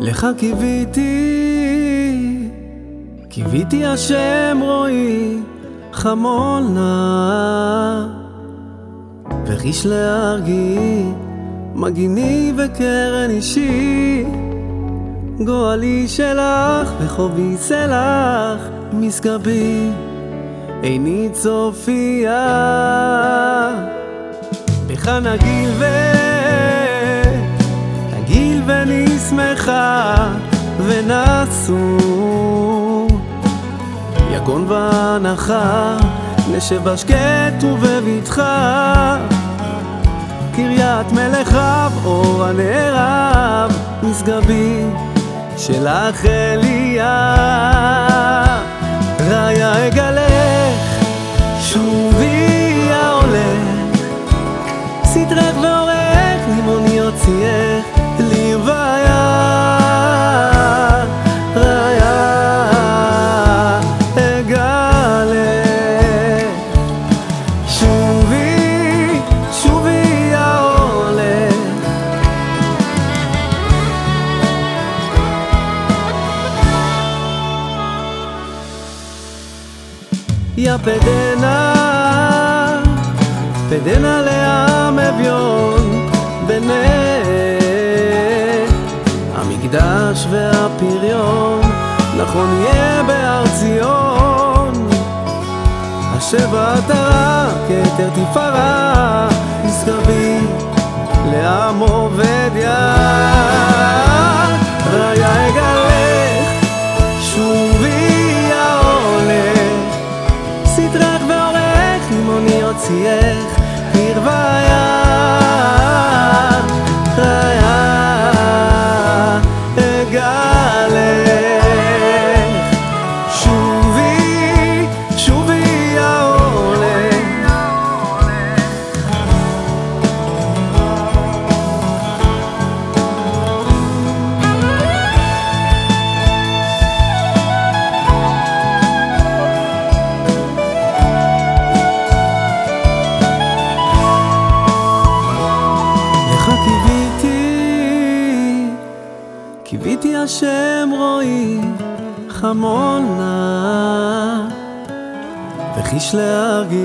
לך קיוויתי, קיוויתי השם רואי חמול נא, וחיש להרגי מגיני וקרן אישי, גואלי שלך וחובי סלח משגבי, איני צופיה, בך נגיל ו... יגון ואנחה נשב השקט ובבטחה. קריית מלך רב אור הנערב משגבי שלך אליה ראיה אגלך שובי ההולך סדרך ועורך לימוני יוציאך יא פדנה, פדנה לעם אביון, בני המקדש והפריון, נכון יהיה בהר ציון. השבע עטרה, כתר תפארה, נשגבי Hier war קיוויתי השם חמול נא, וחיש להרגיש